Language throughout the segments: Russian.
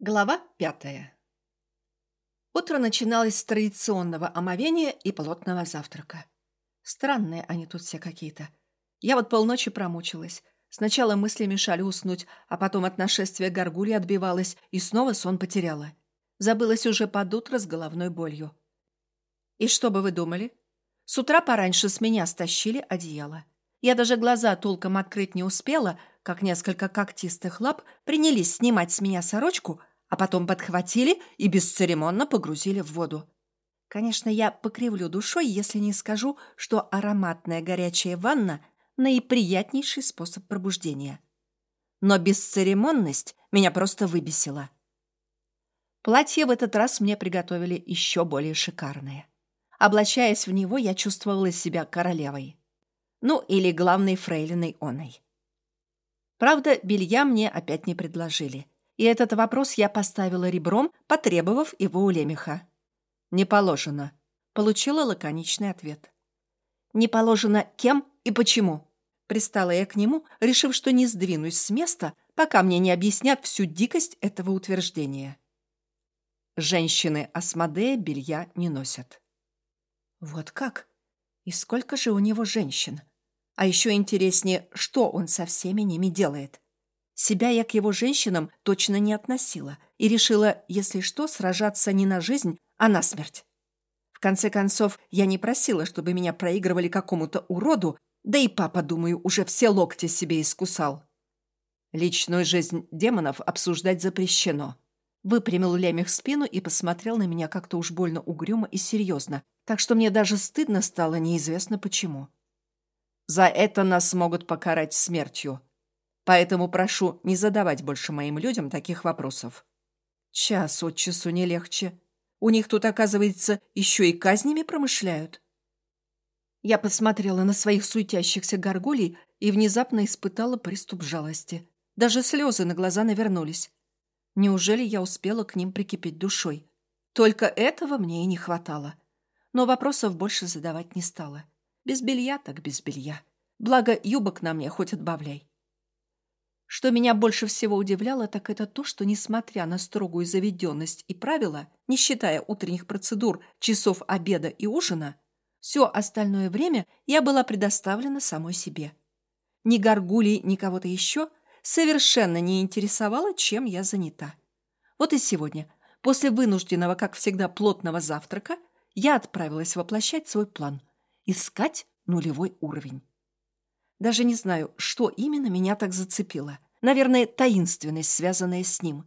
Глава пятая. Утро начиналось с традиционного омовения и плотного завтрака. Странные они тут все какие-то. Я вот полночи промучилась. Сначала мысли мешали уснуть, а потом от нашествия горгульи отбивалась и снова сон потеряла. Забылась уже под утро с головной болью. И что бы вы думали? С утра пораньше с меня стащили одеяло. Я даже глаза толком открыть не успела, как несколько когтистых лап принялись снимать с меня сорочку, а потом подхватили и бесцеремонно погрузили в воду. Конечно, я покривлю душой, если не скажу, что ароматная горячая ванна – наиприятнейший способ пробуждения. Но бесцеремонность меня просто выбесила. Платье в этот раз мне приготовили еще более шикарное. Облачаясь в него, я чувствовала себя королевой. Ну, или главной фрейлиной оной. Правда, белья мне опять не предложили – и этот вопрос я поставила ребром, потребовав его у Лемеха. «Не положено», — получила лаконичный ответ. «Не положено кем и почему?» Пристала я к нему, решив, что не сдвинусь с места, пока мне не объяснят всю дикость этого утверждения. Женщины Асмодея белья не носят. Вот как? И сколько же у него женщин? А еще интереснее, что он со всеми ними делает. Себя я к его женщинам точно не относила и решила, если что, сражаться не на жизнь, а на смерть. В конце концов, я не просила, чтобы меня проигрывали какому-то уроду, да и папа, думаю, уже все локти себе искусал. Личную жизнь демонов обсуждать запрещено. Выпрямил Лемех спину и посмотрел на меня как-то уж больно угрюмо и серьезно, так что мне даже стыдно стало неизвестно почему. За это нас могут покарать смертью, Поэтому прошу не задавать больше моим людям таких вопросов. Час от часу не легче. У них тут, оказывается, еще и казнями промышляют. Я посмотрела на своих суетящихся горгулей и внезапно испытала приступ жалости. Даже слезы на глаза навернулись. Неужели я успела к ним прикипеть душой? Только этого мне и не хватало. Но вопросов больше задавать не стала. Без белья так без белья. Благо, юбок на мне хоть отбавляй. Что меня больше всего удивляло, так это то, что, несмотря на строгую заведенность и правила, не считая утренних процедур, часов обеда и ужина, все остальное время я была предоставлена самой себе. Ни горгулей, ни кого-то еще совершенно не интересовало, чем я занята. Вот и сегодня, после вынужденного, как всегда, плотного завтрака, я отправилась воплощать свой план – искать нулевой уровень. Даже не знаю, что именно меня так зацепило. Наверное, таинственность, связанная с ним.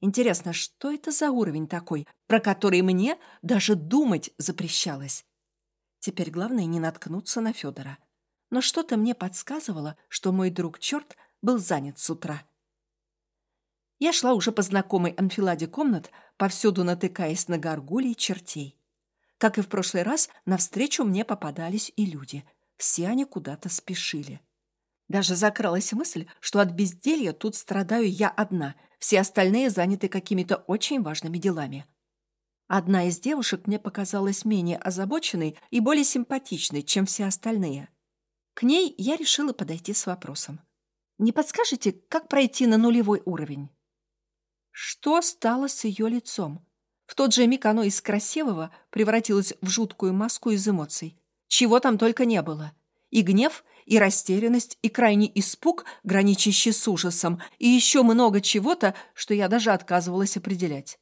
Интересно, что это за уровень такой, про который мне даже думать запрещалось? Теперь главное не наткнуться на Федора. Но что-то мне подсказывало, что мой друг-черт был занят с утра. Я шла уже по знакомой анфиладе комнат, повсюду натыкаясь на горгулей чертей. Как и в прошлый раз, навстречу мне попадались и люди — все они куда-то спешили. Даже закралась мысль, что от безделья тут страдаю я одна, все остальные заняты какими-то очень важными делами. Одна из девушек мне показалась менее озабоченной и более симпатичной, чем все остальные. К ней я решила подойти с вопросом. «Не подскажете, как пройти на нулевой уровень?» Что стало с ее лицом? В тот же миг оно из красивого превратилось в жуткую маску из эмоций. Чего там только не было. И гнев, и растерянность, и крайний испуг, граничащий с ужасом, и еще много чего-то, что я даже отказывалась определять.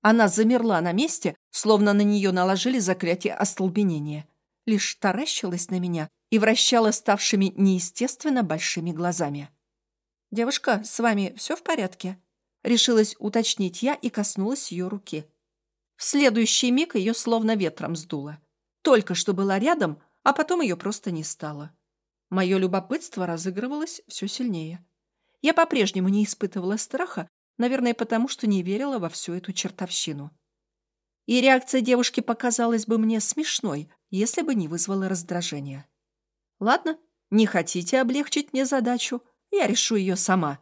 Она замерла на месте, словно на нее наложили заклятие остолбенения. Лишь таращилась на меня и вращала ставшими неестественно большими глазами. «Девушка, с вами все в порядке?» Решилась уточнить я и коснулась ее руки. В следующий миг ее словно ветром сдуло. Только что была рядом, а потом ее просто не стало. Мое любопытство разыгрывалось все сильнее. Я по-прежнему не испытывала страха, наверное, потому что не верила во всю эту чертовщину. И реакция девушки показалась бы мне смешной, если бы не вызвала раздражения. Ладно, не хотите облегчить мне задачу, я решу ее сама.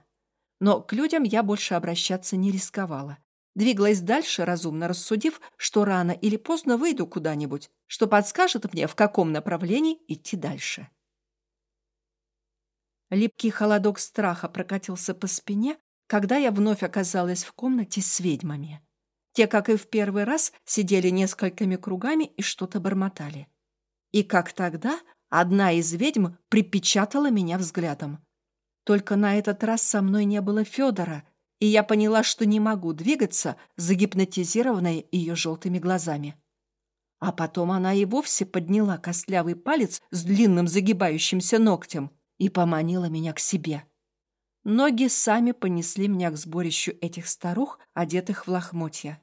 Но к людям я больше обращаться не рисковала. Двигалась дальше, разумно рассудив, что рано или поздно выйду куда-нибудь, что подскажет мне, в каком направлении идти дальше. Липкий холодок страха прокатился по спине, когда я вновь оказалась в комнате с ведьмами. Те, как и в первый раз, сидели несколькими кругами и что-то бормотали. И как тогда одна из ведьм припечатала меня взглядом. Только на этот раз со мной не было Федора, и я поняла, что не могу двигаться, загипнотизированная ее желтыми глазами. А потом она и вовсе подняла костлявый палец с длинным загибающимся ногтем и поманила меня к себе. Ноги сами понесли меня к сборищу этих старух, одетых в лохмотья.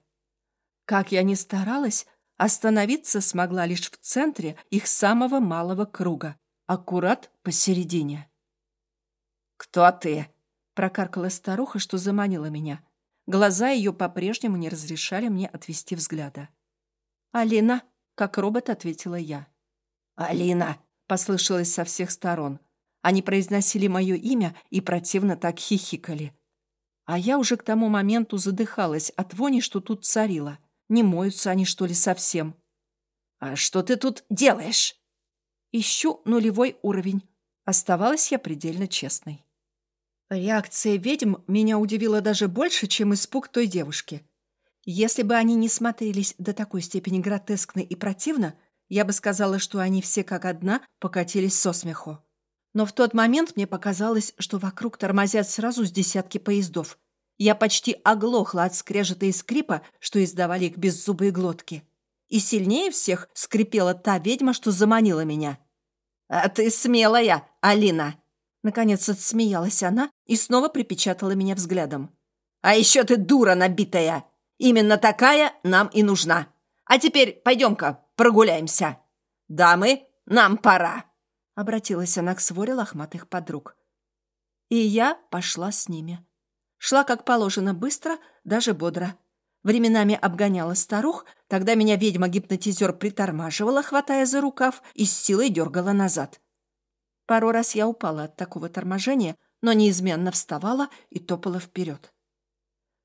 Как я ни старалась, остановиться смогла лишь в центре их самого малого круга, аккурат посередине. «Кто ты?» — прокаркала старуха, что заманила меня. Глаза ее по-прежнему не разрешали мне отвести взгляда. «Алина», — как робот ответила я. «Алина», — послышалось со всех сторон. Они произносили мое имя и противно так хихикали. А я уже к тому моменту задыхалась от вони, что тут царила. Не моются они, что ли, совсем? «А что ты тут делаешь?» «Ищу нулевой уровень». Оставалась я предельно честной. Реакция ведьм меня удивила даже больше, чем испуг той девушки. Если бы они не смотрелись до такой степени гротескно и противно, я бы сказала, что они все как одна покатились со смеху. Но в тот момент мне показалось, что вокруг тормозят сразу с десятки поездов. Я почти оглохла от скрежета и скрипа, что издавали их беззубые глотки. И сильнее всех скрипела та ведьма, что заманила меня. «А ты смелая, Алина!» Наконец отсмеялась она и снова припечатала меня взглядом. «А еще ты дура набитая! Именно такая нам и нужна. А теперь пойдем-ка прогуляемся. Дамы, нам пора!» Обратилась она к своре лохматых подруг. И я пошла с ними. Шла, как положено, быстро, даже бодро. Временами обгоняла старух, тогда меня ведьма-гипнотизер притормаживала, хватая за рукав, и с силой дергала назад. Пару раз я упала от такого торможения, но неизменно вставала и топала вперед.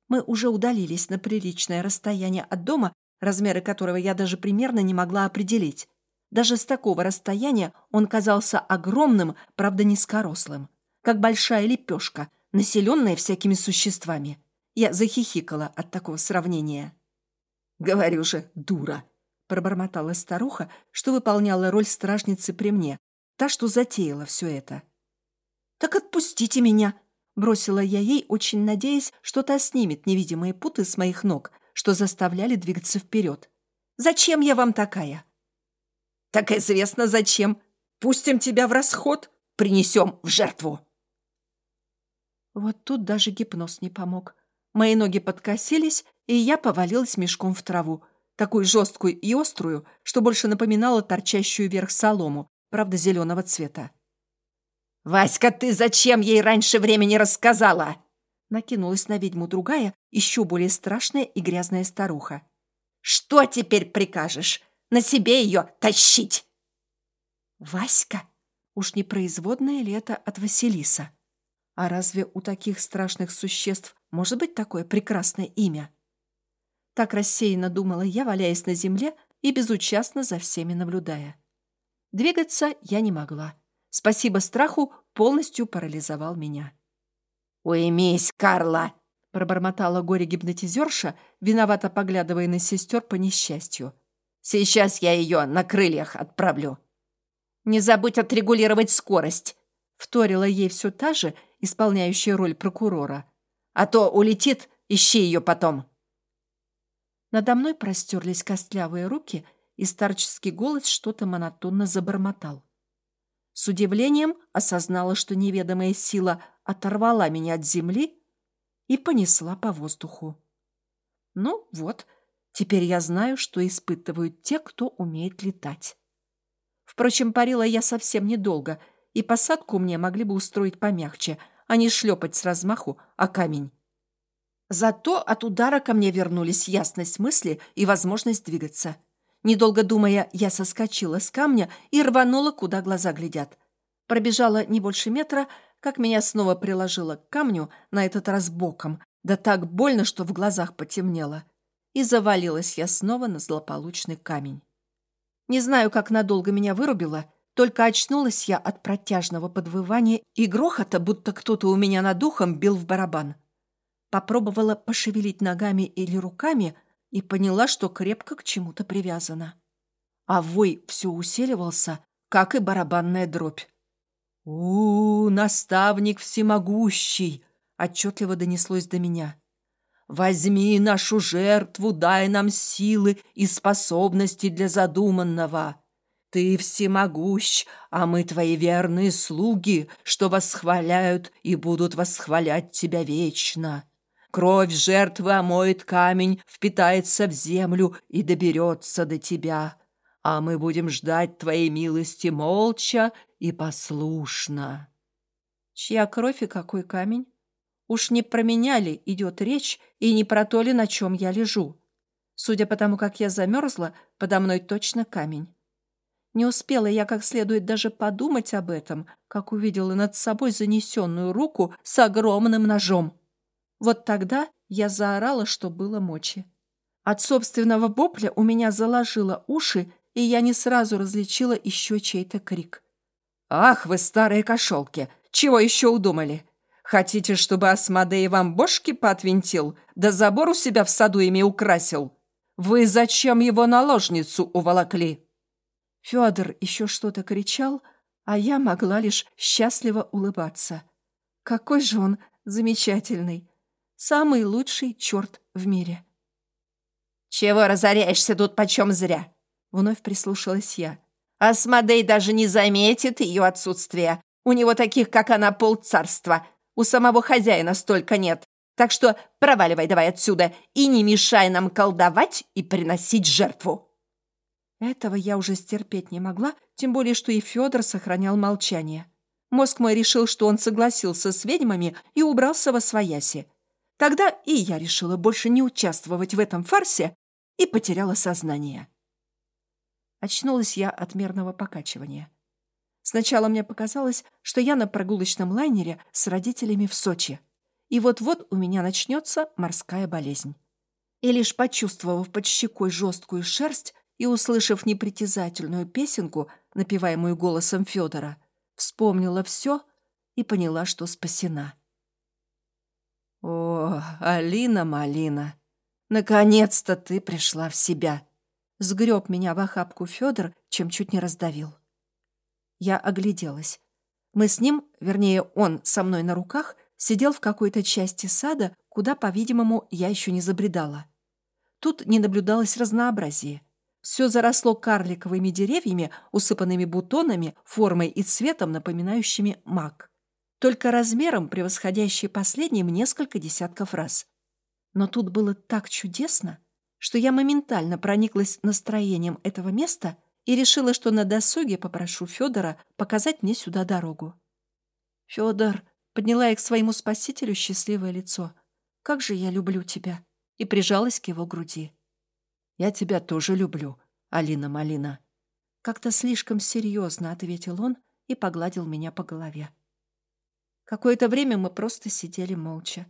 Мы уже удалились на приличное расстояние от дома, размеры которого я даже примерно не могла определить. Даже с такого расстояния он казался огромным, правда низкорослым, как большая лепешка, населенная всякими существами. Я захихикала от такого сравнения. «Говорю же, дура!» — пробормотала старуха, что выполняла роль стражницы при мне, та, что затеяла все это. «Так отпустите меня!» Бросила я ей, очень надеясь, что та снимет невидимые путы с моих ног, что заставляли двигаться вперед. «Зачем я вам такая?» «Так известно зачем. Пустим тебя в расход, принесем в жертву». Вот тут даже гипноз не помог. Мои ноги подкосились, и я повалилась мешком в траву, такую жесткую и острую, что больше напоминала торчащую вверх солому, правда, зеленого цвета. «Васька, ты зачем ей раньше времени рассказала?» Накинулась на ведьму другая, еще более страшная и грязная старуха. «Что теперь прикажешь? На себе ее тащить?» «Васька? Уж не производное ли это от Василиса? А разве у таких страшных существ может быть такое прекрасное имя?» Так рассеянно думала я, валяясь на земле и безучастно за всеми наблюдая. Двигаться я не могла. Спасибо страху полностью парализовал меня. «Уймись, Карла!» — пробормотала горе-гипнотизерша, виновато поглядывая на сестер по несчастью. «Сейчас я ее на крыльях отправлю». «Не забудь отрегулировать скорость!» — вторила ей все та же, исполняющая роль прокурора. «А то улетит, ищи ее потом!» Надо мной простерлись костлявые руки, и старческий голос что-то монотонно забормотал. С удивлением осознала, что неведомая сила оторвала меня от земли и понесла по воздуху. Ну вот, теперь я знаю, что испытывают те, кто умеет летать. Впрочем, парила я совсем недолго, и посадку мне могли бы устроить помягче, а не шлепать с размаху о камень. Зато от удара ко мне вернулись ясность мысли и возможность двигаться. Недолго думая, я соскочила с камня и рванула, куда глаза глядят. Пробежала не больше метра, как меня снова приложило к камню, на этот раз боком, да так больно, что в глазах потемнело. И завалилась я снова на злополучный камень. Не знаю, как надолго меня вырубило, только очнулась я от протяжного подвывания и грохота, будто кто-то у меня над духом бил в барабан. попробовала пошевелить ногами или руками и поняла, что крепко к чему-то привязана. А вой все усиливался, как и барабанная дробь. у, -у наставник всемогущий!» — отчетливо донеслось до меня. «Возьми нашу жертву, дай нам силы и способности для задуманного. Ты всемогущ, а мы твои верные слуги, что восхваляют и будут восхвалять тебя вечно». Кровь жертвы омоет камень, впитается в землю и доберется до тебя. А мы будем ждать твоей милости молча и послушно. Чья кровь и какой камень? Уж не про меня ли идет речь и не про то ли, на чем я лежу. Судя по тому, как я замерзла, подо мной точно камень. Не успела я как следует даже подумать об этом, как увидела над собой занесенную руку с огромным ножом. Вот тогда я заорала, что было мочи. От собственного вопля у меня заложило уши, и я не сразу различила еще чей-то крик. «Ах вы, старые кошелки! Чего еще удумали? Хотите, чтобы Асмодей вам бошки поотвинтил, да забор у себя в саду ими украсил? Вы зачем его наложницу уволокли?» Федор еще что-то кричал, а я могла лишь счастливо улыбаться. Какой же он замечательный! Самый лучший черт в мире. «Чего разоряешься тут почем зря?» Вновь прислушалась я. «Асмодей даже не заметит ее отсутствие. У него таких, как она, полцарства. У самого хозяина столько нет. Так что проваливай давай отсюда и не мешай нам колдовать и приносить жертву». Этого я уже стерпеть не могла, тем более, что и Федор сохранял молчание. Мозг мой решил, что он согласился с ведьмами и убрался во свояси. Тогда и я решила больше не участвовать в этом фарсе и потеряла сознание. Очнулась я от мерного покачивания. Сначала мне показалось, что я на прогулочном лайнере с родителями в Сочи, и вот-вот у меня начнется морская болезнь. И лишь почувствовав под щекой жесткую шерсть и услышав непритязательную песенку, напеваемую голосом Федора, вспомнила все и поняла, что спасена. «О, Алина-малина, наконец-то ты пришла в себя!» Сгреб меня в охапку Федор, чем чуть не раздавил. Я огляделась. Мы с ним, вернее, он со мной на руках, сидел в какой-то части сада, куда, по-видимому, я еще не забредала. Тут не наблюдалось разнообразия. Все заросло карликовыми деревьями, усыпанными бутонами, формой и цветом, напоминающими мак только размером превосходящий последним несколько десятков раз. Но тут было так чудесно, что я моментально прониклась настроением этого места и решила, что на досуге попрошу Федора показать мне сюда дорогу. Федор подняла я к своему спасителю счастливое лицо. «Как же я люблю тебя!» и прижалась к его груди. «Я тебя тоже люблю, Алина-малина». Как-то слишком серьезно ответил он и погладил меня по голове. Какое-то время мы просто сидели молча.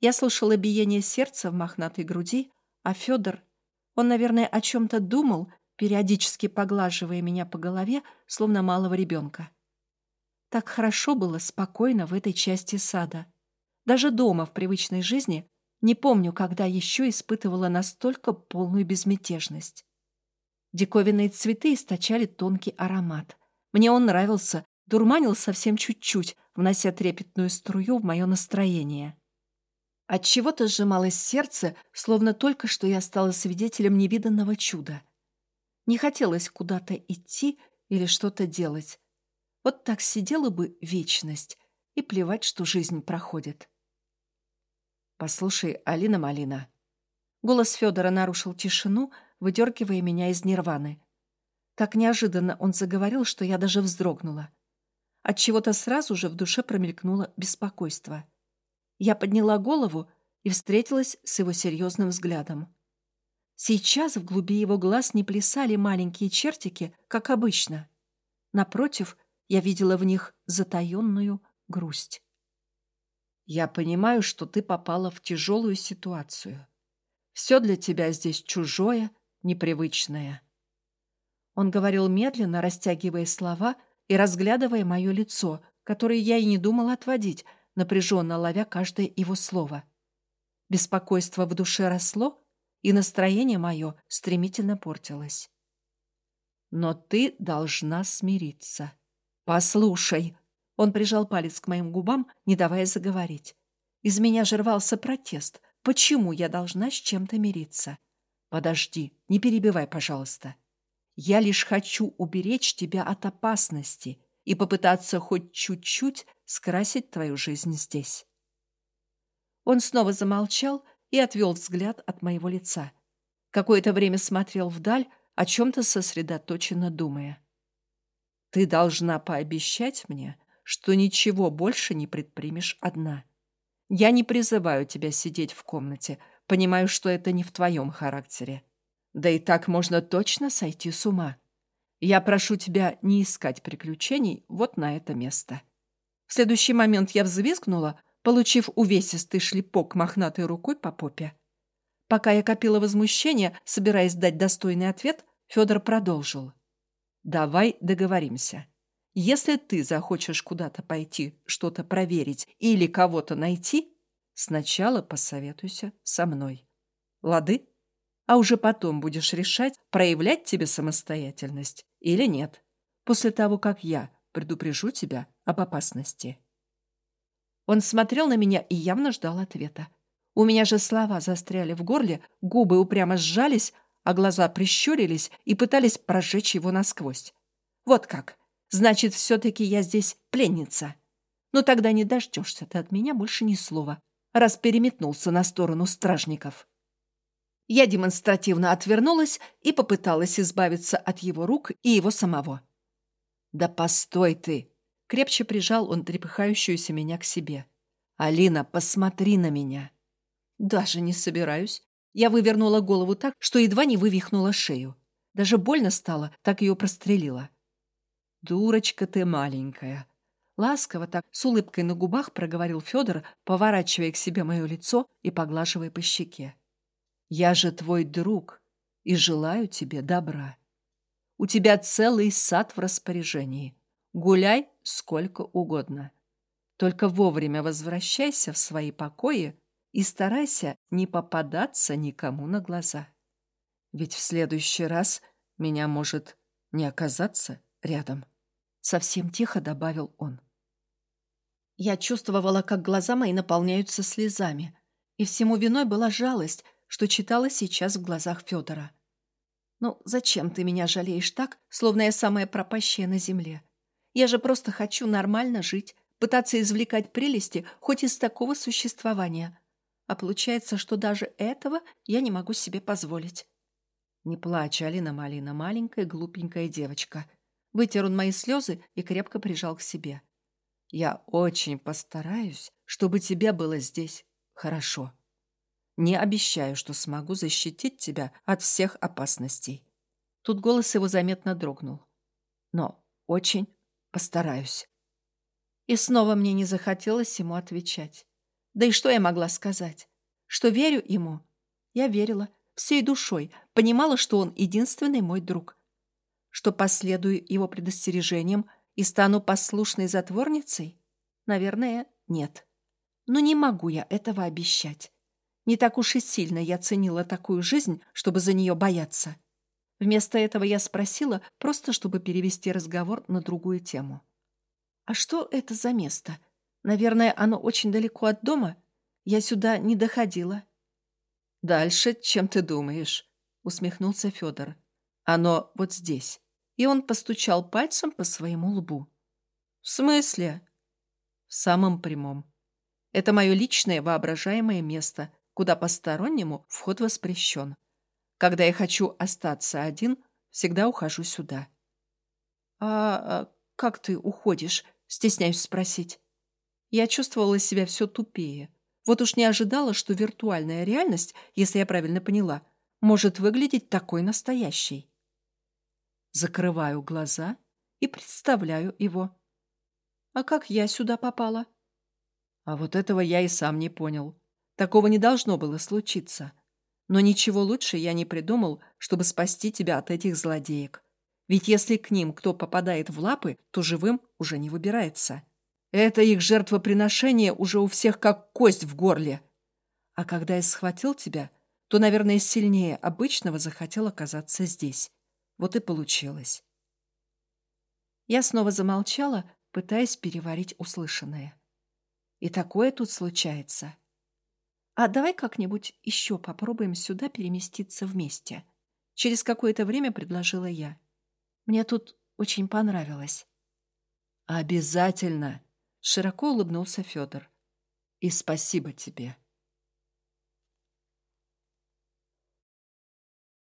Я слушала биение сердца в мохнатой груди, а Федор, он, наверное, о чем-то думал, периодически поглаживая меня по голове, словно малого ребенка. Так хорошо было спокойно в этой части сада. Даже дома, в привычной жизни, не помню, когда еще испытывала настолько полную безмятежность. Диковинные цветы источали тонкий аромат. Мне он нравился, дурманил совсем чуть-чуть, внося трепетную струю в мое настроение. От чего то сжималось сердце, словно только что я стала свидетелем невиданного чуда. Не хотелось куда-то идти или что-то делать. Вот так сидела бы вечность, и плевать, что жизнь проходит. «Послушай, Алина-малина». Голос Федора нарушил тишину, выдергивая меня из нирваны. Так неожиданно он заговорил, что я даже вздрогнула. От чего-то сразу же в душе промелькнуло беспокойство. Я подняла голову и встретилась с его серьезным взглядом. Сейчас в глуби его глаз не плясали маленькие чертики, как обычно. Напротив, я видела в них затаенную грусть. «Я понимаю, что ты попала в тяжелую ситуацию. Все для тебя здесь чужое, непривычное». Он говорил медленно, растягивая слова — и разглядывая мое лицо, которое я и не думала отводить, напряженно ловя каждое его слово. Беспокойство в душе росло, и настроение мое стремительно портилось. Но ты должна смириться. Послушай. Он прижал палец к моим губам, не давая заговорить. Из меня же протест. Почему я должна с чем-то мириться? Подожди, не перебивай, пожалуйста. Я лишь хочу уберечь тебя от опасности и попытаться хоть чуть-чуть скрасить твою жизнь здесь. Он снова замолчал и отвел взгляд от моего лица. Какое-то время смотрел вдаль, о чем-то сосредоточенно думая. «Ты должна пообещать мне, что ничего больше не предпримешь одна. Я не призываю тебя сидеть в комнате, понимаю, что это не в твоем характере. Да и так можно точно сойти с ума. Я прошу тебя не искать приключений вот на это место». В следующий момент я взвизгнула, получив увесистый шлепок мохнатой рукой по попе. Пока я копила возмущение, собираясь дать достойный ответ, Федор продолжил. «Давай договоримся. Если ты захочешь куда-то пойти, что-то проверить или кого-то найти, сначала посоветуйся со мной. Лады? А уже потом будешь решать, проявлять тебе самостоятельность или нет, после того, как я предупрежу тебя об опасности». Он смотрел на меня и явно ждал ответа. У меня же слова застряли в горле, губы упрямо сжались, а глаза прищурились и пытались прожечь его насквозь. Вот как. Значит, все-таки я здесь пленница. Но тогда не дождешься ты от меня больше ни слова, раз переметнулся на сторону стражников. Я демонстративно отвернулась и попыталась избавиться от его рук и его самого. «Да постой ты!» Крепче прижал он трепыхающуюся меня к себе. «Алина, посмотри на меня!» «Даже не собираюсь». Я вывернула голову так, что едва не вывихнула шею. Даже больно стало, так ее прострелила. «Дурочка ты маленькая!» Ласково так, с улыбкой на губах проговорил Федор, поворачивая к себе мое лицо и поглаживая по щеке. «Я же твой друг и желаю тебе добра. У тебя целый сад в распоряжении. Гуляй сколько угодно. Только вовремя возвращайся в свои покои и старайся не попадаться никому на глаза. Ведь в следующий раз меня может не оказаться рядом. Совсем тихо добавил он. Я чувствовала, как глаза мои наполняются слезами, и всему виной была жалость, что читала сейчас в глазах Федора. «Ну, зачем ты меня жалеешь так, словно я самая пропащая на земле? Я же просто хочу нормально жить, пытаться извлекать прелести хоть из такого существования. А получается, что даже этого я не могу себе позволить. Не плачь, Алина Малина, маленькая глупенькая девочка. Вытер он мои слезы и крепко прижал к себе. Я очень постараюсь, чтобы тебе было здесь хорошо. Не обещаю, что смогу защитить тебя от всех опасностей. Тут голос его заметно дрогнул. Но очень Постараюсь. И снова мне не захотелось ему отвечать. Да и что я могла сказать? Что верю ему? Я верила всей душой, понимала, что он единственный мой друг. Что последую его предостережениям и стану послушной затворницей? Наверное, нет. Но не могу я этого обещать. Не так уж и сильно я ценила такую жизнь, чтобы за нее бояться. Вместо этого я спросила, просто чтобы перевести разговор на другую тему. «А что это за место? Наверное, оно очень далеко от дома? Я сюда не доходила». «Дальше, чем ты думаешь», — усмехнулся Федор. «Оно вот здесь». И он постучал пальцем по своему лбу. «В смысле?» «В самом прямом. Это мое личное воображаемое место, куда постороннему вход воспрещен. Когда я хочу остаться один, всегда ухожу сюда. «А, а как ты уходишь?» — стесняюсь спросить. Я чувствовала себя все тупее. Вот уж не ожидала, что виртуальная реальность, если я правильно поняла, может выглядеть такой настоящей. Закрываю глаза и представляю его. А как я сюда попала? А вот этого я и сам не понял. Такого не должно было случиться. Но ничего лучше я не придумал, чтобы спасти тебя от этих злодеек. Ведь если к ним кто попадает в лапы, то живым уже не выбирается. Это их жертвоприношение уже у всех как кость в горле. А когда я схватил тебя, то, наверное, сильнее обычного захотел оказаться здесь. Вот и получилось. Я снова замолчала, пытаясь переварить услышанное. И такое тут случается. А давай как-нибудь еще попробуем сюда переместиться вместе. Через какое-то время предложила я. Мне тут очень понравилось. Обязательно! Широко улыбнулся Федор. И спасибо тебе.